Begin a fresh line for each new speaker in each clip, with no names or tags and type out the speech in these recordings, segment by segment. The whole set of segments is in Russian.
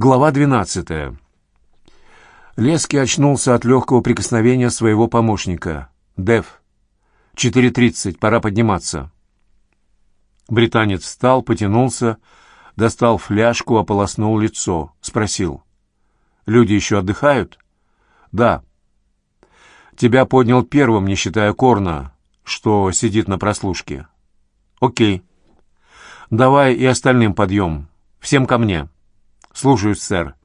Глава 12. Лески очнулся от легкого прикосновения своего помощника. «Дев, 4.30, пора подниматься». Британец встал, потянулся, достал фляжку, ополоснул лицо. Спросил. «Люди еще отдыхают?» «Да». «Тебя поднял первым, не считая Корна, что сидит на прослушке». «Окей. Давай и остальным подъем. Всем ко мне». «Слушаюсь, сэр».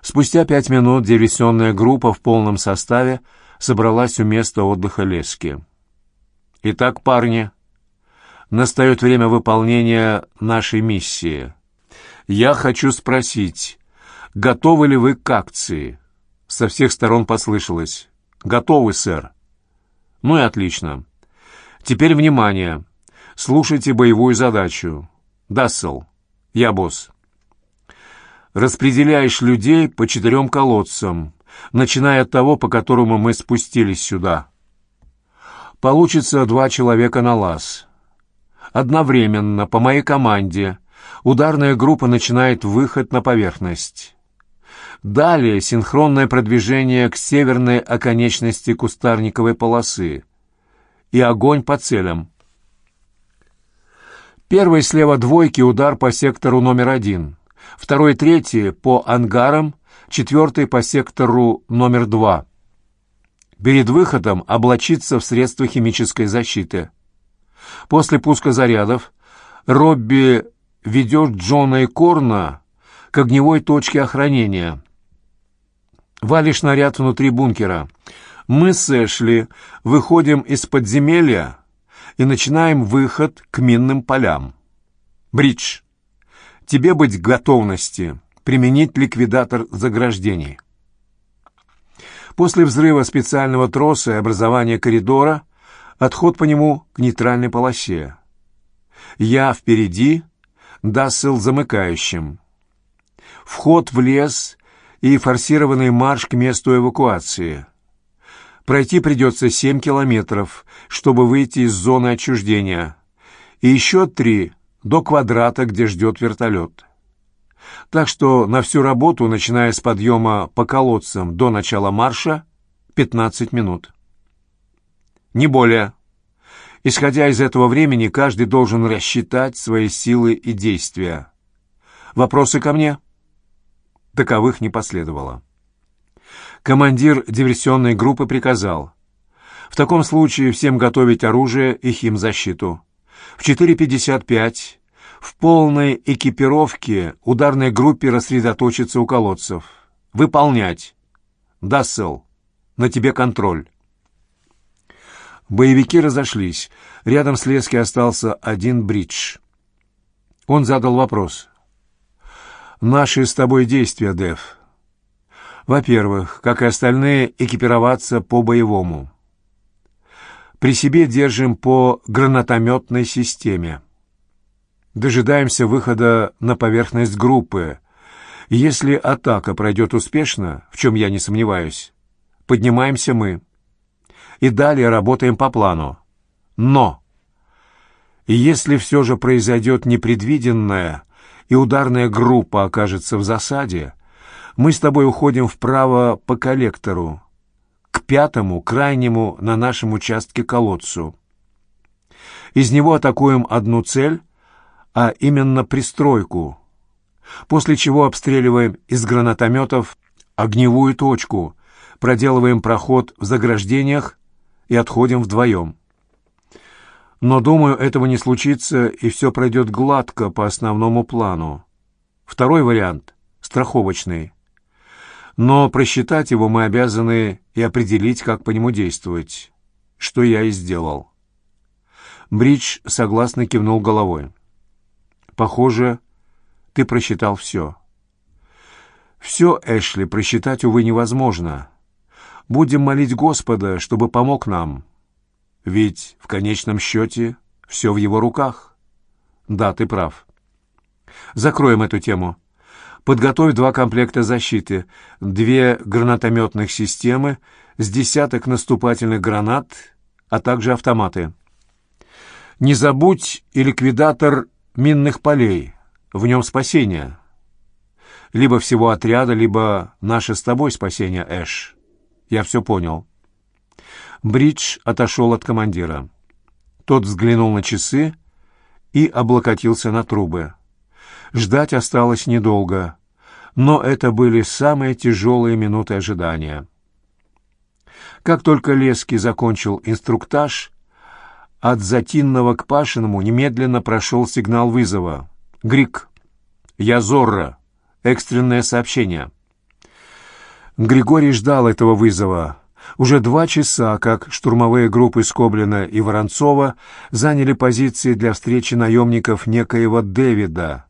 Спустя пять минут диверсионная группа в полном составе собралась у места отдыха Лески. «Итак, парни, настает время выполнения нашей миссии. Я хочу спросить, готовы ли вы к акции?» Со всех сторон послышалось. «Готовы, сэр». «Ну и отлично. Теперь внимание. Слушайте боевую задачу. Дассел, я босс распределяешь людей по четырем колодцам, начиная от того, по которому мы спустились сюда. Получится два человека на лаз. Одновременно, по моей команде, ударная группа начинает выход на поверхность. Далее синхронное продвижение к северной оконечности кустарниковой полосы и огонь по целям. Первый слева двойки удар по сектору номер один – второй третий по ангарам, четвертый по сектору номер два. Перед выходом облачиться в средства химической защиты. После пуска зарядов Робби ведет Джона и Корна к огневой точке охранения. Валишь снаряд внутри бункера. Мы с Эшли выходим из подземелья и начинаем выход к минным полям. Бридж тебе быть в готовности применить ликвидатор заграждений. После взрыва специального троса и образования коридора отход по нему к нейтральной полосе. Я впереди, Дассел замыкающим. Вход в лес и форсированный марш к месту эвакуации. Пройти придется 7 километров, чтобы выйти из зоны отчуждения, и еще три до квадрата, где ждет вертолет. Так что на всю работу, начиная с подъема по колодцам до начала марша, 15 минут. Не более. Исходя из этого времени, каждый должен рассчитать свои силы и действия. Вопросы ко мне? Таковых не последовало. Командир диверсионной группы приказал. В таком случае всем готовить оружие и химзащиту. В 4.55 в полной экипировке ударной группе рассредоточиться у колодцев. Выполнять. Дассел, на тебе контроль. Боевики разошлись. Рядом с Лески остался один бридж. Он задал вопрос. «Наши с тобой действия, Дев. Во-первых, как и остальные, экипироваться по-боевому. При себе держим по гранатометной системе. Дожидаемся выхода на поверхность группы. если атака пройдет успешно, в чем я не сомневаюсь, поднимаемся мы. И далее работаем по плану. Но! если все же произойдет непредвиденное, и ударная группа окажется в засаде, мы с тобой уходим вправо по коллектору, к пятому, крайнему на нашем участке колодцу. Из него атакуем одну цель, а именно пристройку, после чего обстреливаем из гранатометов огневую точку, проделываем проход в заграждениях и отходим вдвоем. Но, думаю, этого не случится, и все пройдет гладко по основному плану. Второй вариант — страховочный но просчитать его мы обязаны и определить, как по нему действовать, что я и сделал. Бридж согласно кивнул головой. «Похоже, ты просчитал все». «Все, Эшли, просчитать, увы, невозможно. Будем молить Господа, чтобы помог нам. Ведь в конечном счете все в его руках». «Да, ты прав». «Закроем эту тему». Подготовь два комплекта защиты, две гранатометных системы с десяток наступательных гранат, а также автоматы. Не забудь и ликвидатор минных полей. В нем спасение. Либо всего отряда, либо наше с тобой спасение, Эш. Я все понял. Бридж отошел от командира. Тот взглянул на часы и облокотился на трубы. Ждать осталось недолго, но это были самые тяжелые минуты ожидания. Как только Леский закончил инструктаж, от Затинного к Пашиному немедленно прошел сигнал вызова. «Грик, я Зорро. Экстренное сообщение». Григорий ждал этого вызова. Уже два часа, как штурмовые группы Скоблина и Воронцова заняли позиции для встречи наемников некоего Дэвида,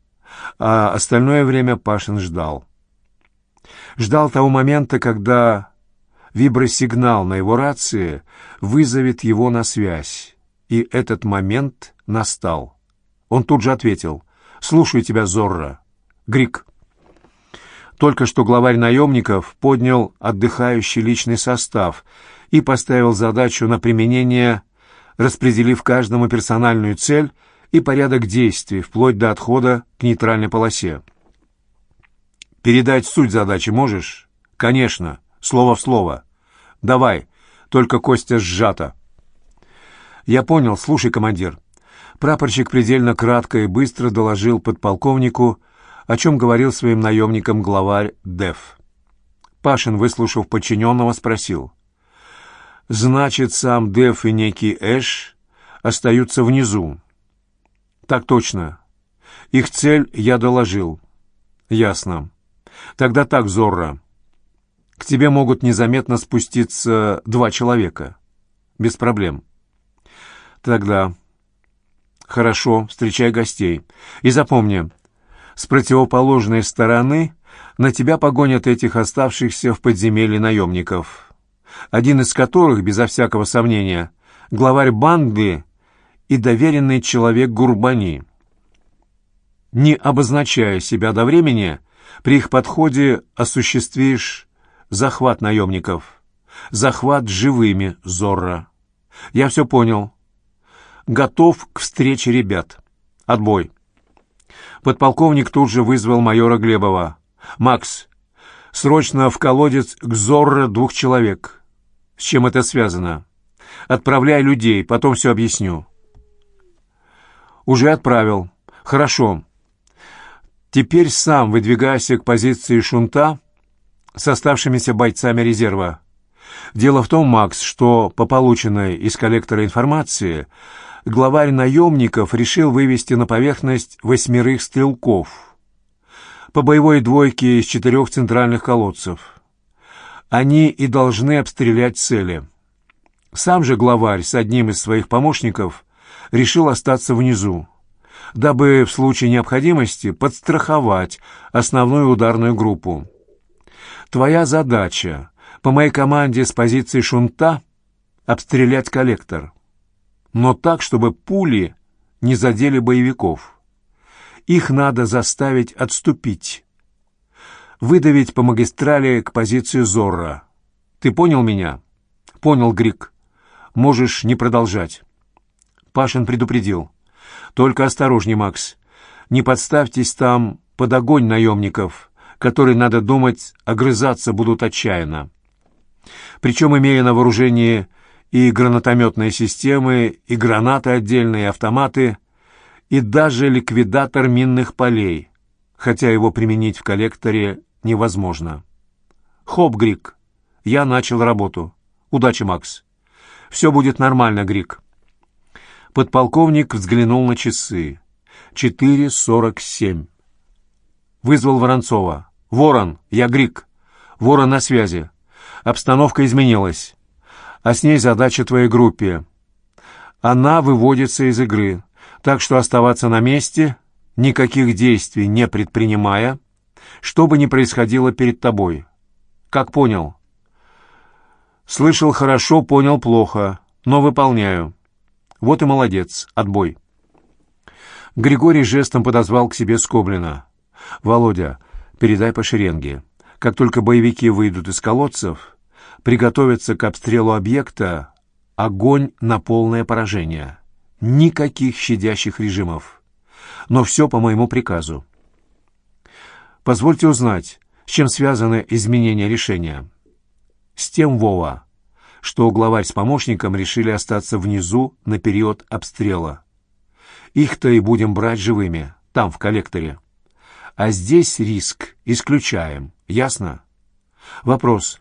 а остальное время Пашин ждал. Ждал того момента, когда вибросигнал на его рации вызовет его на связь. И этот момент настал. Он тут же ответил. «Слушаю тебя, Зорро. Грик». Только что главарь наемников поднял отдыхающий личный состав и поставил задачу на применение, распределив каждому персональную цель и порядок действий, вплоть до отхода к нейтральной полосе. «Передать суть задачи можешь?» «Конечно. Слово в слово. Давай, только Костя сжата». «Я понял. Слушай, командир». Прапорщик предельно кратко и быстро доложил подполковнику, о чем говорил своим наемникам главарь Дев. Пашин, выслушав подчиненного, спросил. «Значит, сам Дев и некий Эш остаются внизу?» «Так точно. Их цель я доложил». «Ясно. Тогда так, Зорро. К тебе могут незаметно спуститься два человека. Без проблем». «Тогда...» «Хорошо, встречай гостей. И запомни, с противоположной стороны на тебя погонят этих оставшихся в подземелье наемников, один из которых, безо всякого сомнения, главарь банды и доверенный человек Гурбани. Не обозначая себя до времени, при их подходе осуществишь захват наемников. Захват живыми, Зорро. Я все понял. Готов к встрече ребят. Отбой. Подполковник тут же вызвал майора Глебова. «Макс, срочно в колодец к Зорро двух человек. С чем это связано? Отправляй людей, потом все объясню». «Уже отправил. Хорошо. Теперь сам выдвигайся к позиции шунта с оставшимися бойцами резерва. Дело в том, Макс, что по полученной из коллектора информации главарь наемников решил вывести на поверхность восьмерых стрелков по боевой двойке из четырех центральных колодцев. Они и должны обстрелять цели. Сам же главарь с одним из своих помощников решил остаться внизу, дабы в случае необходимости подстраховать основную ударную группу. Твоя задача по моей команде с позиции шунта обстрелять коллектор но так, чтобы пули не задели боевиков. Их надо заставить отступить. Выдавить по магистрали к позиции Зорро. Ты понял меня? Понял, Грик. Можешь не продолжать. Пашин предупредил. Только осторожней, Макс. Не подставьтесь там под огонь наемников, которые, надо думать, огрызаться будут отчаянно. Причем, имея на вооружении и гранатометные системы, и гранаты отдельные, и автоматы, и даже ликвидатор минных полей, хотя его применить в коллекторе невозможно. Хоп, Грик, я начал работу. Удачи, Макс. Все будет нормально, Грик. Подполковник взглянул на часы. Четыре сорок семь. Вызвал Воронцова. «Ворон, я Грик. Ворон на связи. Обстановка изменилась а с ней задача твоей группе. Она выводится из игры, так что оставаться на месте, никаких действий не предпринимая, что бы ни происходило перед тобой. Как понял? Слышал хорошо, понял плохо, но выполняю. Вот и молодец, отбой. Григорий жестом подозвал к себе Скоблина. «Володя, передай по шеренге. Как только боевики выйдут из колодцев, приготовиться к обстрелу объекта, огонь на полное поражение. Никаких щадящих режимов. Но все по моему приказу. Позвольте узнать, с чем связаны изменения решения. С тем, Вова, что главарь с помощником решили остаться внизу на период обстрела. Их-то и будем брать живыми, там, в коллекторе. А здесь риск исключаем, ясно? Вопрос.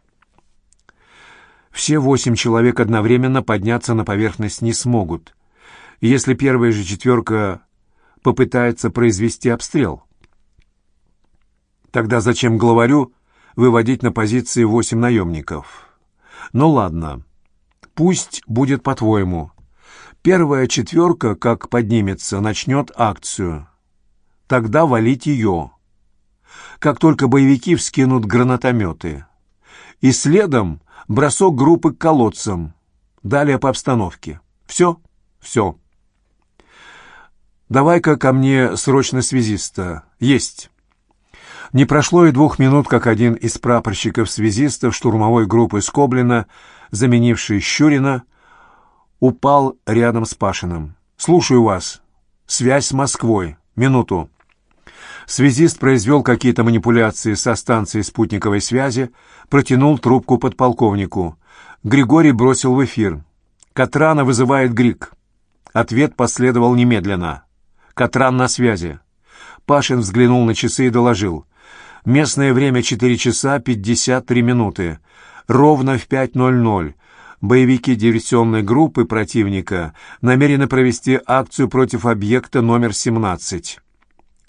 Все восемь человек одновременно подняться на поверхность не смогут, если первая же четверка попытается произвести обстрел. Тогда зачем главарю выводить на позиции восемь наемников? Ну ладно, пусть будет по-твоему. Первая четверка, как поднимется, начнет акцию. Тогда валить ее. Как только боевики вскинут гранатометы. И следом бросок группы к колодцам. Далее по обстановке. Все? Все. Давай-ка ко мне срочно связиста. Есть. Не прошло и двух минут, как один из прапорщиков-связистов штурмовой группы Скоблина, заменивший Щурина, упал рядом с Пашиным. «Слушаю вас. Связь с Москвой. Минуту». Связист произвел какие-то манипуляции со станцией спутниковой связи, протянул трубку подполковнику. Григорий бросил в эфир. «Катрана вызывает Грик». Ответ последовал немедленно. «Катран на связи». Пашин взглянул на часы и доложил. Местное время 4 часа 53 минуты. Ровно в 5.00 боевики диверсионной группы противника намерены провести акцию против объекта номер 17.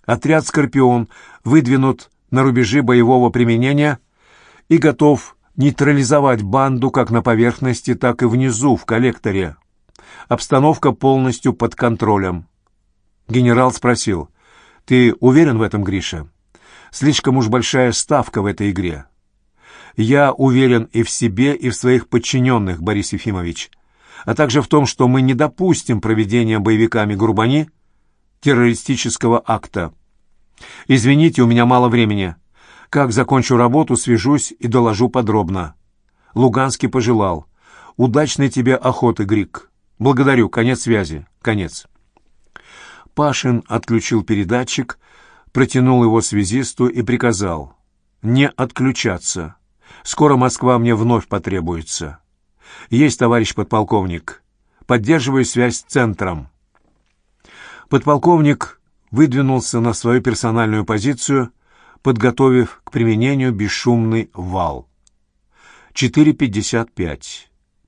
Отряд «Скорпион» выдвинут на рубежи боевого применения и готов нейтрализовать банду как на поверхности, так и внизу, в коллекторе. Обстановка полностью под контролем. Генерал спросил, «Ты уверен в этом, Гриша?» Слишком уж большая ставка в этой игре. Я уверен и в себе, и в своих подчиненных, Борис Ефимович, а также в том, что мы не допустим проведения боевиками Грубани террористического акта. Извините, у меня мало времени. Как закончу работу, свяжусь и доложу подробно. Луганский пожелал. Удачной тебе охоты, Грик. Благодарю. Конец связи. Конец. Пашин отключил передатчик, протянул его связисту и приказал «Не отключаться. Скоро Москва мне вновь потребуется. Есть, товарищ подполковник. Поддерживаю связь с центром». Подполковник выдвинулся на свою персональную позицию, подготовив к применению бесшумный вал. 4.55.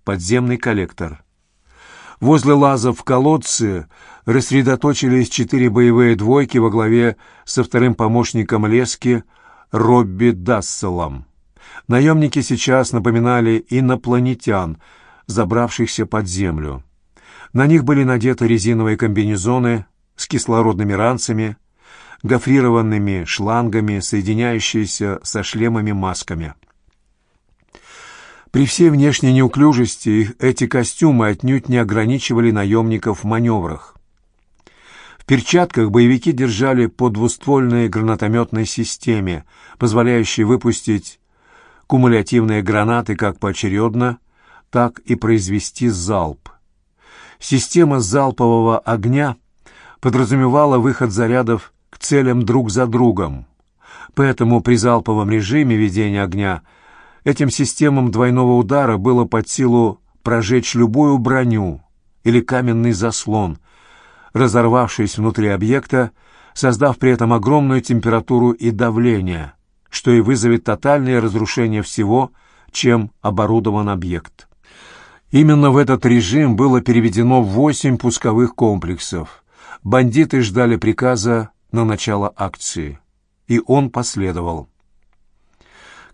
Подземный коллектор. Возле лазов в колодце рассредоточились четыре боевые двойки во главе со вторым помощником Лески Робби Дасселом. Наемники сейчас напоминали инопланетян, забравшихся под землю. На них были надеты резиновые комбинезоны с кислородными ранцами, гофрированными шлангами, соединяющиеся со шлемами-масками. При всей внешней неуклюжести эти костюмы отнюдь не ограничивали наемников в маневрах. В перчатках боевики держали по двуствольной гранатометной системе, позволяющей выпустить кумулятивные гранаты как поочередно, так и произвести залп. Система залпового огня подразумевала выход зарядов к целям друг за другом, поэтому при залповом режиме ведения огня – Этим системам двойного удара было под силу прожечь любую броню или каменный заслон, разорвавшись внутри объекта, создав при этом огромную температуру и давление, что и вызовет тотальное разрушение всего, чем оборудован объект. Именно в этот режим было переведено восемь пусковых комплексов. Бандиты ждали приказа на начало акции, и он последовал.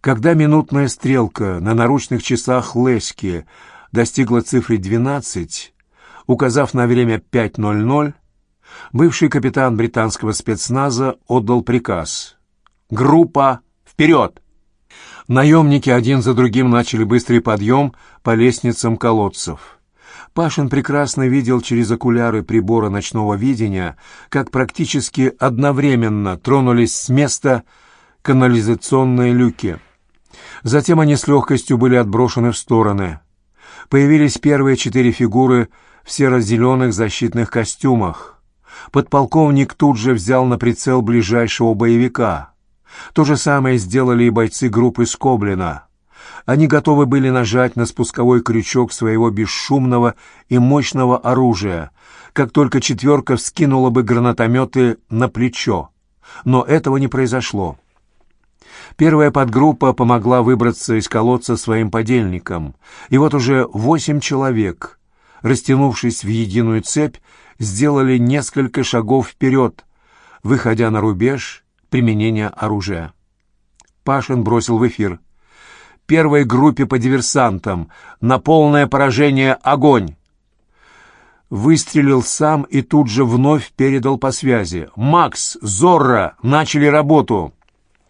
Когда минутная стрелка на наручных часах Лески достигла цифры 12, указав на время 5.00, бывший капитан британского спецназа отдал приказ «Группа, вперед!». Наемники один за другим начали быстрый подъем по лестницам колодцев. Пашин прекрасно видел через окуляры прибора ночного видения, как практически одновременно тронулись с места канализационные люки — Затем они с легкостью были отброшены в стороны. Появились первые четыре фигуры в серо-зеленых защитных костюмах. Подполковник тут же взял на прицел ближайшего боевика. То же самое сделали и бойцы группы Скоблина. Они готовы были нажать на спусковой крючок своего бесшумного и мощного оружия, как только четверка вскинула бы гранатометы на плечо. Но этого не произошло. Первая подгруппа помогла выбраться из колодца своим подельникам, и вот уже восемь человек, растянувшись в единую цепь, сделали несколько шагов вперед, выходя на рубеж применения оружия. Пашин бросил в эфир. «Первой группе по диверсантам! На полное поражение огонь!» Выстрелил сам и тут же вновь передал по связи. «Макс! Зорро! Начали работу!»